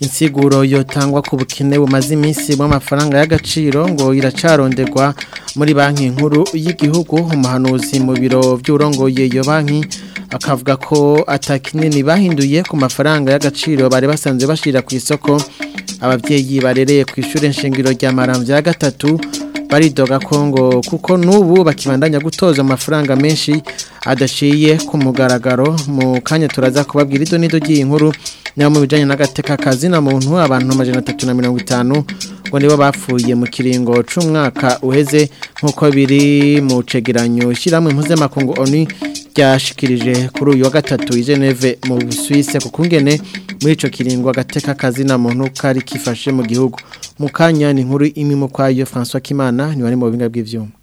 Insiguro yotangwa ku bukene bumaze iminsi bw'amafaranga y'agaciro ngo iracarondegwa muri banki nkuru y'igihugu umuhanuzi mu biro by'urongoye iyo banki akavuga ko atakinini bahinduye ku mafaranga y'agaciro bari basanzwe bashira ku isoko ababyeyi barereye ku ishuri nshingiro rya marambya ya gatatu baridoga kongo kuko n'ubu bakibandanya gutoza amafaranga menshi adashiye ku mugaragaro mu kanya turaza kubabwira izo n'izo gihe inkuru niba mu bijyanye gateka kazi na muntu abantu amajana atatu na mirongo itanu ngo nibo bapfuye mu kiringo c'umwaka uheze nk'uko biri mu cegeranyo shyirahamwe mpuzamakungu oni ryashikirije kuri uyu wa gatatu ijeneve mu Busuwisi ku kungene muri ico kirindwa kazi na muntu kari kifashe mu gihugu mu kanya ni nkuru imwe mu kwayo François Kimana ni wari mu binga bw'ivyuma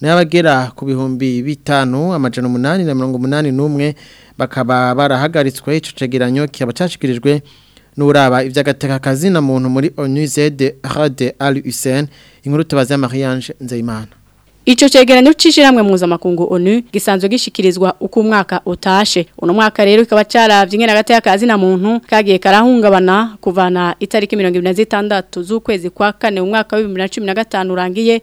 n'abagera ku bihumbi bitanu amajana umunani na mirongo umunani n'umwe bakaba barahagaritswe icyo cegeranyo kikaba cyashyikirijwe n'uraba iby'agatekakazi na muntu muri onyuzede hade ari useni inkuru tubaze mariyange nzeyimana Ico cegeranyo muza makungu ONU gisanzwe gishikirizwa uko mwaka utashe. Uno mwaka rero kikaba caravye ingene agati y'akazi na muntu kagiye karahungabana kuvana itariki 26 z'ukwezi kwa kane umwaka na 2015 urangiye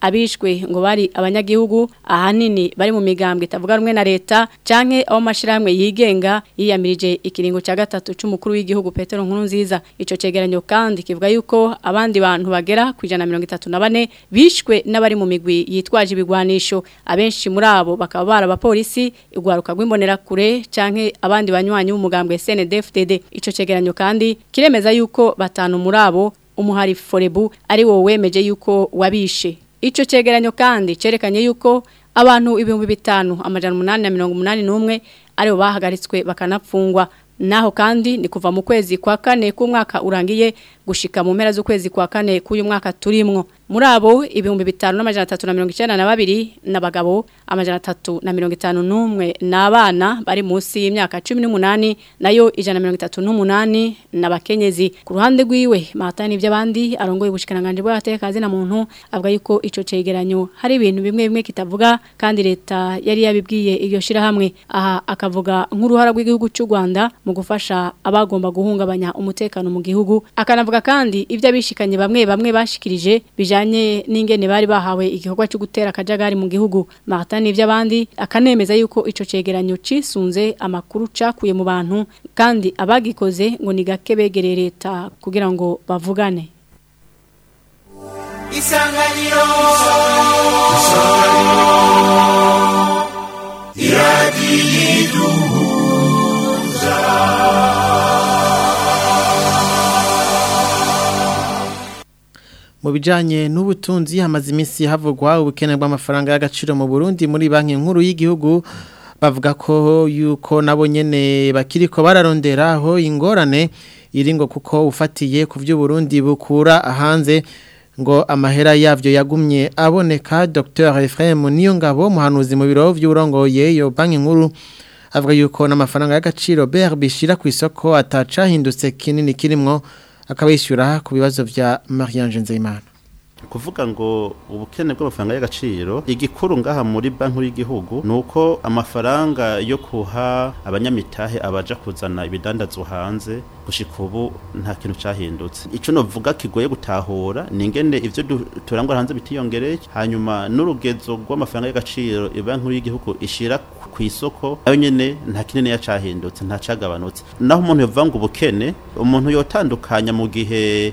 abishwe ngo bari abanyagihugu ahanini bari mu migambwe itavuga rumwe na leta canke aho mashirahamwe yigenga yiyamirije ikiringo cya gatatu cy’umukuru w'igihugu Petero Nkurunziza ico cegeranyo kandi kivuga yuko abandi bantu bagera ku 134 bishwe n'abari mu migwi yitwaje ibigwanisho abenshi muri abo bakaba barabapolisi igwaruka rw'imbonera kure canke abandi banywanyi b'umugambwe SNDFTD ico cegeranyo kandi kiremeza yuko batanu muri abo umuhari forebu ari wowe wemeje yuko wabishe icyo cyegeranyo kandi cyerekanye yuko abantu ibihumbi bitanu amajana umunani na mirongo umunani n'umwe aribo bahagaritswe bakanapfungwa naho kandi ni kuva mu kwezi kwa kane k'umwaka urangiye gushika mu mpera z'ukwezi kwa kane k'uyu mwaka turimwo muri abo ibihumbi bitanu n'amajana atatu na mirongo icyenda na babiri n'abagabo amajana atatu na mirongo itanu n'umwe n'abana bari munsi y'imyaka cumi n'umunani nayo ijana na mirongo itatu n'umunani n'abakenyezi ku ruhande rw'iwe mahata n'iby'abandi arongoye ubushikiranganji bw'abatekazi na muntu avuga yuko icyo cyegeranyo hari ibintu bimwe bimwe kitavuga kandi leta yari yabibwiye iryo shyirahamwe aha akavuga nk'uruhara rw'igihugu cy'u rwanda mu gufasha abagomba guhungabanya umutekano mu gihugu akanavuga kandi ibyo abishikanye bamwe bamwe bashikirije bija bijyanye n'ingene bari bahawe igikorwa cyo gutera akajagari mu gihugu marata n'iby'abandi akanemeza yuko icyo cyegeranyo cyisunze amakuru cyakuye mu bantu kandi abagikoze ngo ni gake begereye leta kugira ngo bavugane isanganiro isanganiro iradiyo mu bijanye n'ubutunzi hamaze iminsi havugwa ubukene bw'amafaranga y'agaciro mu Burundi muri banki nkuru y'igihugu bavuga ko yuko nabo nyene bakiriko bararonderaho ingorane iringo kuko ufatiye ku Burundi bukura hanze ngo amahera yavyo yagumye aboneka Dr. Efraim Niyongabo muhanuzi mu biro vy'urongoye yo banki nkuru avuga yuko n'amafaranga y'agaciro BRB shira ku isoko atacahindutse kinini kirimwo akaba ku bibazo bya mariyange nzeyimana kuvuga ngo ubukene bw'amafaranga y'agaciro igikuru ngaha muri banki y'igihugu ni uko amafaranga yo kuha abanyamitahe abaja kuzana ibidandazo hanze gushika ubu nta kintu cyahindutse icyo navuga kigoye gutahura ni ingene ibyo turangwa hanze bitiyongereye hanyuma n'urugezo rw'amafaranga y'agaciro banki y'igihugu ishyira ku isoko nayo nyine nta kinini yacahindutse nta cyagabanutse naho umuntu yavuga ngo ubukene umuntu yotandukanya mu gihe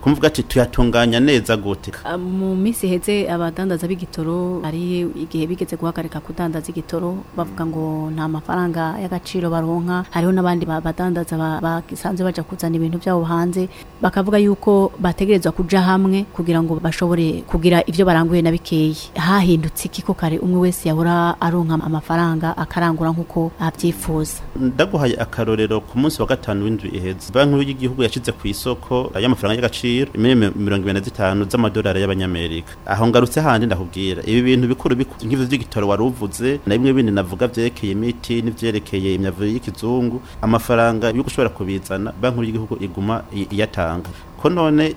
kumvuga ati tuyatunganya neza gute ah, mu minsi iheze abadandaza b'igitoro hari igihe bigeze guhagarika kudandaza igitoro bavuga ngo nta mafaranga y'agaciro baronka hariho n'abandi badandaza basanzwe baja kuzana ibintu byabo hanze bakavuga yuko bategerezwa kuja hamwe kugira ngo bashobore kugira ivyo baranguye na bikeyi hahindutse iki ko kare umwe wese yahora aronka amafaranga akarangura nk'uko abyifuza ndaguhaye akarorero ku munsi wa gatanu w'indwi iheze banki y'igihugu yashize ku isoko y'amafaranga y'agaciro nkubwira imwe mirongo irindwi na zitanu z'amadolari y'abanyamerika aho ngarutse handi ndakubwira ibi bintu bikuru nk'ibyo by'igitoro wari uvuze na bimwe bindi navuga byerekeye imiti n'ibyerekeye imyavu y'ikizungu amafaranga yo ushobora kubizana banki y'igihugu iguma iyatanga ko none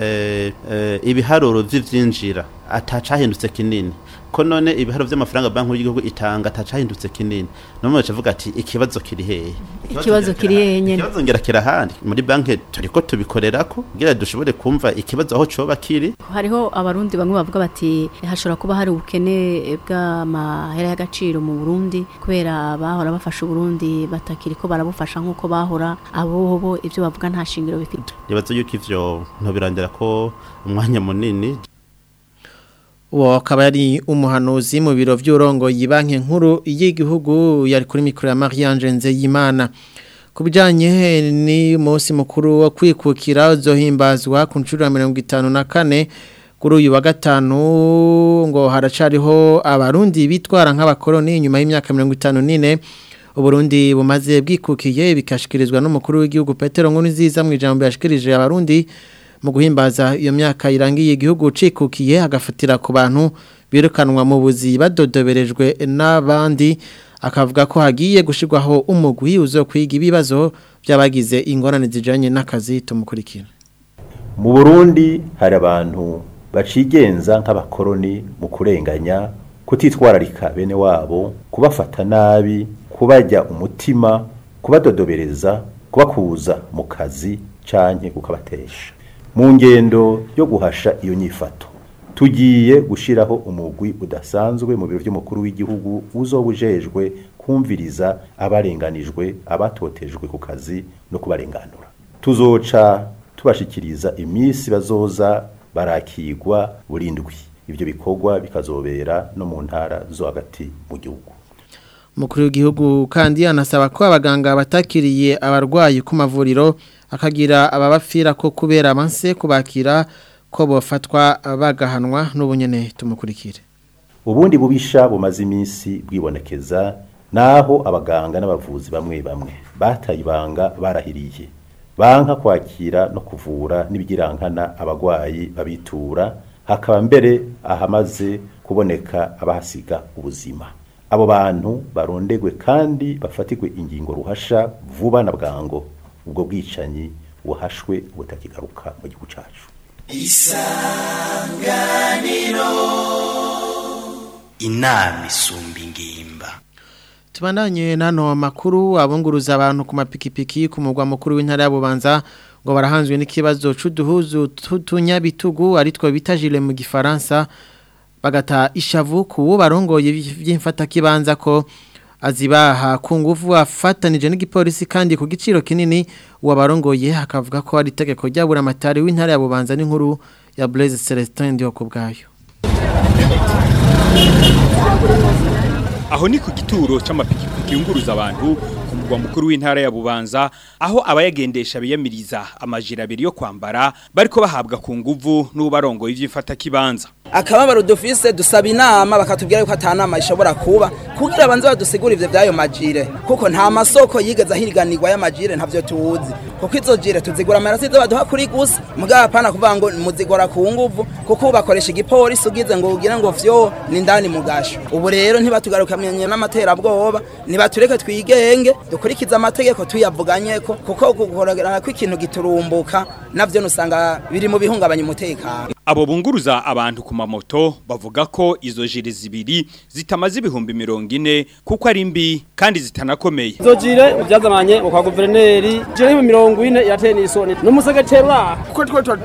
eh, eh, ibiharuro by'ibyinjira atacahindutse kinini ko none ibiharo by'amafaranga banki y'igihugu itanga atacahindutse kinini none bacavuga ati ikibazo kiri hehe ikibazo kiri hehe nyene ikibazo ngira kirahandi muri banki turiko tubikorerako kugira dushobore kumva ikibazo aho coba kiri hariho abarundi bamwe bavuga bati hashobora kuba hari ubukene bw'amahera y'agaciro mu Burundi kubera bahora bafasha Burundi batakiri ko barabufasha nkuko bahora abo bo ivyo bavuga nta shingiro bifite nibazo yuko ivyo ntobirangira ko umwanya munini uwo akaba yari umuhanuzi mu biro by'urongoye banki nkuru y'igihugu yari kuri mikoro ya mariyange nzeyimana ku bijyanye n'umunsi mukuru wo kwikukira zohimbazwa ku nshuro ya mirongo itanu na kane kuri uyu wa gatanu ngo haracariho abarundi bitwara nk'abakoroni nyuma y'imyaka mirongo itanu n'ine uburundi bumaze bwikukiye bikashyikirizwa n'umukuru w'igihugu petero nkuru nziza mu ijambo yashikirije mu guhimbaza iyo myaka irangiye igihugu ucikukiye agafatira ku bantu birukanwa mu buzi badodoberejwe n'abandi akavuga ko hagiye gushyirwaho umugwi uzo kwiga ibibazo by'abagize ingorane zijyanye n'akazi tumukurikira mu burundi hari abantu bacigenza nk’abakoloni mu kurenganya kutitwararika bene wabo kubafata nabi kubajya umutima kubadodobereza kubakuza mu kazi cyane kukabatesha mu ngendo yo guhasha iyo nyifato tugiye gushyiraho umugwi udasanzwe mu biro by'umukuru w'igihugu uzobujejwe kumviriza abarenganijwe abatotejwe ku kazi no kubarenganura tuzoca tubashikiriza iminsi bazoza barakigwa burindwi ibyo bikorwa bikazobera no mu ntara zo hagati mu gihugu umukuru w'igihugu kandi yanasaba ko abaganga batakiriye abarwayi ku mavuriro akagira ababapfira ko kubera amansi kubakira ko bafatwa bagahanwa n'ubunyene tumukurikire ubundi bubisha bumaze iminsi bwibonekeza naho abaganga n'abavuzi bamwe bamwe bataye ibanga barahiriye banka kwakira no kuvura n'ibigirankana abagwayi babitura hakaba mbere ahamaze kuboneka abahasiga ubuzima abo bantu barondegwe kandi bafatirwe ingingo ruhasha vuba na bwango ubwo bwicanyi wahashwe ubutakigaruka mu gihugu cyacu isanganiro inama isumba ingimba tubandanye nano amakuru abunguruza abantu ku mapikipiki ku mugwa mukuru w'intara ya ngo barahanzwe n'ikibazo c'uduhuzu tutunyabitugu ari two bitajile mu gifaransa bagata ishavu ku barongoye by'imfata kibanza ko azibaha ku nguvu afatanije n'igipolisi kandi ku giciro kinini wabarongoye akavuga ko ari itegeko ryabura amatari w’intare ya bubanza n'inkuru ya Blaise Celestin ndiho ku bwayo aho ni ku gituro cy'amapikipiki yunguruza abantu ku mugwa mukuru w'intara ya Bubanza aho abayagendesha biyamiriza amajira abiri yo kwambara bariko bahabwa ku nguvu n'ubarongo y'ivyifata kibanza akababaro dufise dusaba inama bakatubwira yuko atanama ishobora kuba kugira abanze badusigure ivyo vyayo majire kuko nta masoko yigeze ahiganirwa y'amajire ntavyo tuzi kuko izo jire tuzigura amarasi zo baduha kuri gusa mugabo apana kuvuga ngo muzigora ku nguvu kuko bakoresha igipolisi ugize ngo ugira ngo vyo ni ndani mugasho ubu rero ntibatugarukamenya n'amaterabwoba nibatureke twigenge dukurikize amategeko tuyavuganye ko kuko gukorana kw'ikintu giturumbuka nabyo nusanga biri mu bihungabanya umutekano abo bunguruza abantu ku mamoto bavuga ko izo jire zibiri zitamaze ibihumbi mirongo ine kuko ari mbi kandi zitanakomeye izo jire byazamanye kwa guverineri jire y'ibihumbi mirongo ine irateye n'isoni n'umusegeteri waho kuko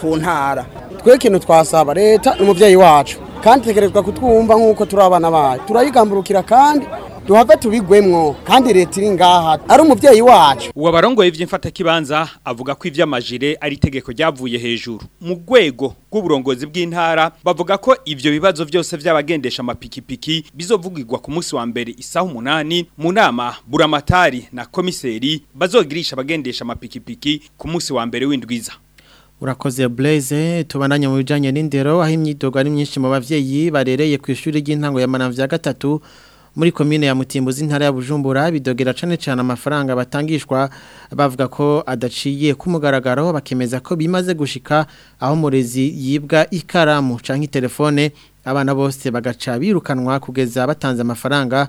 ku ntara twe kintu twasaba leta n'umuvyeyi wacu kandi tegerezwa kutwumva nk'uko turi abana bayo turayigamburukira kandi duhave tubigwemwo kandi leta iri ngaha ari umubyeyi wacu uwo barongoye iby'imfatakibanza avuga ko iby'amajire ari itegeko ryavuye hejuru mu rwego rw'uburongozi bw'intara bavuga ko ibyo bibazo byose by'abagendesha amapikipiki bizovugirwa ku munsi wa mbere isaha umunani mu nama buramatari na komiseri bazogirisha abagendesha amapikipiki ku munsi wa mbere w'indwiza urakoze blaze tubananye mu bijanye n'indero aho imyidogo ari myinshi mu bavyeyi barereye ku ishuri ry'intango ya Manavya gatatu muri komine ya mutimbuzi intara ya bujumbura bidogera cyane cyane amafaranga batangishwa bavuga ko adaciye ku bakemeza ko bimaze gushika aho umurezi yibwa ikaramu cyangwa telefone abana bose bagaca birukanwa kugeza batanze amafaranga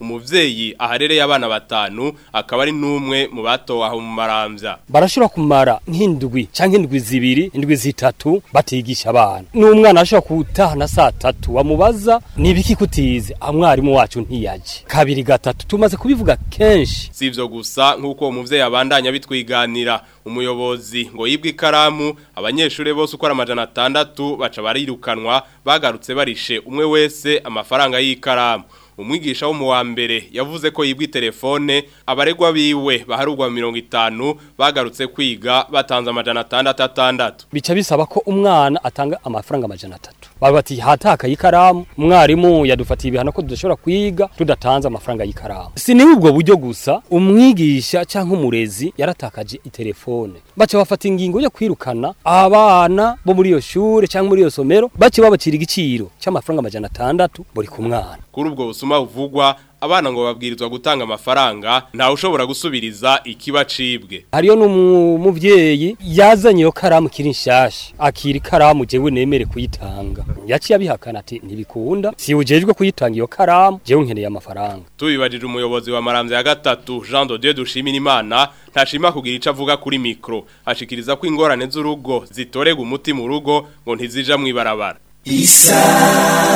umuvyeyi aharereye y’abana batanu akaba ari numwe mu bato aho mu maramvya barashura kumara nk'indwi cyangwa indwi zibiri indwi zitatu batigisha abana n'umwana arashobora kutaha saa tatu wamubaza nibiki kutize amwarimu ah, wacu ntiyaje kabiri gatatu tumaze kubivuga kenshi sivyo gusa nk'uko umubyeyi abandanya bitwiganira umuyobozi ngo yibwe ikaramu abanyeshuri bose uko amajana atandatu baca barirukanwa bagarutse barishe umwe wese amafaranga y'ikaramu umwigisha wo mu mbere yavuze ko yibwe telefone abaregwa biwe baharugwa 50 bagarutse kwiga batanze amajana 666 bica bisaba ko umwana atanga amafaranga amajana 3 bati hatakaye ikaramu umwarimu yadufatiye ibihano ko tudashobora kwiga tudatanze amafaranga y'ikaramu si ni ubwo buryo gusa umwigisha cyangwa umurezi yaratakaje itelefone baca bafata ingingo yo kwirukana abana bo muri iyo shure cyangwa muri iyo somero baca babacira igiciro cy'amafaranga amajana atandatu buri ku mwana kuri ubwo busuma buvugwa abana ngo babwirizwa gutanga amafaranga ntawe ushobora gusubiriza ikibacibwe hariyo n'umuvyeyi yazanye yo karamu kiri nshasha akira ikaramu jewe nemere kuyitanga yaciye abihakana ati ntibikunda si ujejwe kuyitanga iyo karamu jewe nkeneye amafaranga tubibajije umuyobozi wa maramvya ya gatatu Jean de Dieu dushimira imana ntashima kugira ico avuga kuri mikro ashikiriza ko ingorane z'urugo zitorega umuti mu rugo ngo ntizija mu ibarabara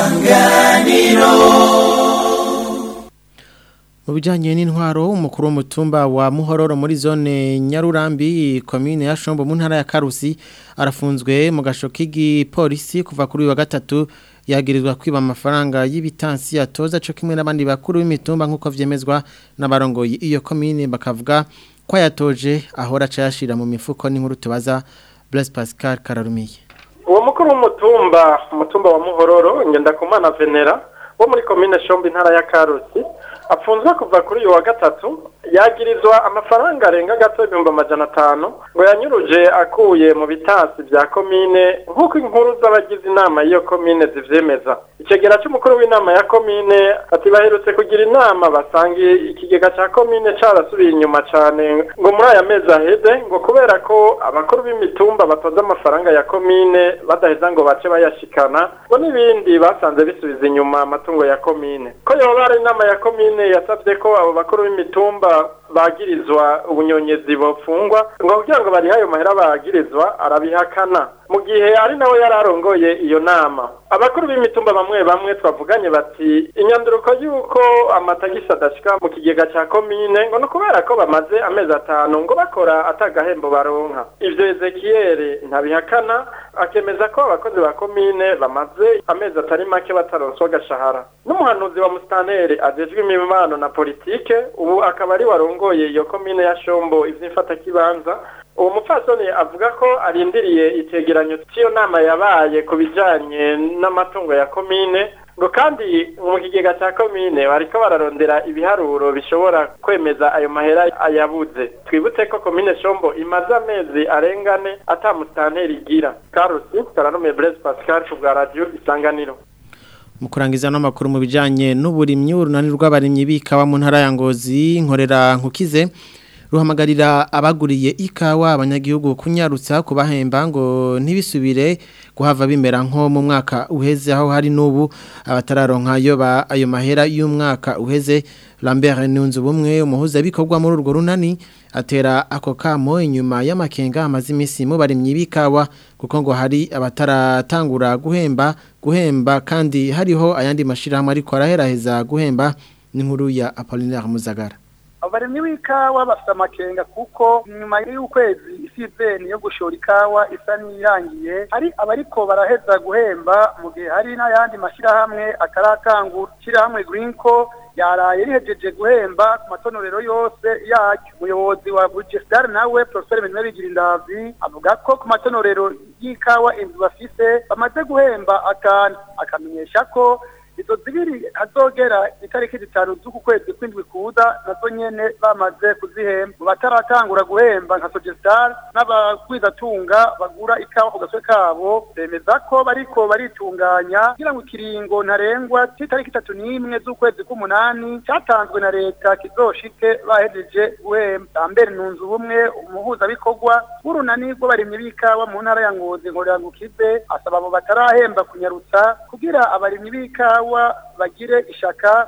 isanganiro mu bijyanye n'intwaro umukuru w'umutumba wa muhororo muri zone nyarurambi komine ya shombo mu ntara ya karusi arafunzwe mu gasho k'igipolisi kuva kuri wa gatatu yagirizwa kwiba amafaranga y'ibitansi yatoza cyo kimwe n'abandi bakuru b'imitumba nk'uko vyemezwa n'abarongoye iyo komine bakavuga ko yatoje ahora acayashira mu mifuko n'inkuru tubaza Blaise Pascal Kararumiye uwo mukuru w'umutumba umutumba wa muhororo Nyenda kumana venera wo muri komine shombo intara ya karusi afunzwe kuva kuri uyu wa gatatu yagirizwa amafaranga arenga gato ibihumbi amajana atanu ngo yanyuruje akuye mu bitasi bya komine nk'uko inkuru z'abagize inama y'iyo komine zibyemeza ikegera cy'umukuru w'inama ya komine ati baherutse kugira inama basanga ikigega cya komine carasubiye inyuma cyane ngo muri aya mezi aheze ngo kubera ko abakuru b'imitumba batoza amafaranga ya komine badaheza ngo bace bayashikana ngo n'ibindi basanze bisubiza inyuma amatungo ya komine ko yoba ari inama ya komine komine yasabye ko abo bakuru b'imitumba bagirizwa ubunyonyezi bafungwa ngo kugira ngo barihe ayo mahera bagirizwa arabihakana mu gihe ari nawe yari arongoye iyo nama abakuru b'imitumba bamwe bamwe twavuganye bati inyanduruko y'uko amatagisi adashika mu kigega cya komine ngo ni ukubera ko bamaze amezi atanu ngo bakora atagahembo baronka ivyo ezekiyeri ntabihakana akemeza ko abakozi ba komine bamaze amezi atari make bataronswa agashahara n'umuhanuzi wa musitanteri ajejwe imibano na politike ubu akaba ari warongoye iyo komine ya shombo izimfatakibanza, uwo mupfasoni avuga ko arindiriye icyegeranyo cy'iyo nama yabaye ku bijyanye n'amatungo ya komine ngo kandi mu kigega cya komine bariko bararondera ibiharuro bishobora kwemeza ayo mahera ayabuze twibutse ko komine shombo imaze amezi arengane ata musitanteri igira karusi karanome brez pascal ku bwa radiyo isanganiro mu kurangiza n'amakuru mu bijyanye n'uburimyi urunani rw'abarimyi bikawa mu ntara ya ngozi nkorera nkukize ruhamagarira abaguriye ikawa abanyagihugu kunyarutsa kubahemba ngo ntibisubire guhava bimera nko mu mwaka uheze aho hari n'ubu abatararonka yo ba ayo mahera y'umwaka uheze Lambert Nunzu bumwe umuhuza bikorwa muri urwo runani atera ako kamo inyuma y'amakenga amazi imisi mu barimyi bikawa kuko ngo hari abataratangura guhemba guhemba kandi hariho ayandi mashirahamwe ariko araheraheza guhemba n'inkuru ya Apollinaire Muzagara abarimyi b'ikawa bafite amakenga kuko nyuma y'ukwezi isizeni yo gushora ikawa isa n'irangiye hari abariko baraheza guhemba mu gihe hari n'ayandi mashyirahamwe ataratangura ishyirahamwe Greenco yaraye rihejeje guhemba ku matonorero yose yaryo umuyobozi wa bugesitari nawe poroferi menime bigira avuga ko ku matonorero y'ikawa inzu bafise bamaze guhemba akantu akamenyesha ko izo zibiri azogera itariki zitanu z'uku kwezi kw'indwi kuza nazo nyene bamaze kuzihemba mu bataratangura guhemba nka sogestar n'abagwizatunga bagura ikawa ku gaswe kabo bemeza ko bariko baritunganya kugira ngo ikiringo ntarengwa c'itariki itatu n'imwe z'ukwezi k'umunani cyatanzwe na leta kizoshike bahejeje guhemba ambere nunze ubumwe umuhuzabikorwa w'urunani rw'abarimyi b'ikawa mu ntara ya ngozi ngorera ngukize asaba abo batarahemba kunyarutsa kugira abarimyi b'ikawa ikawa bagire ishaka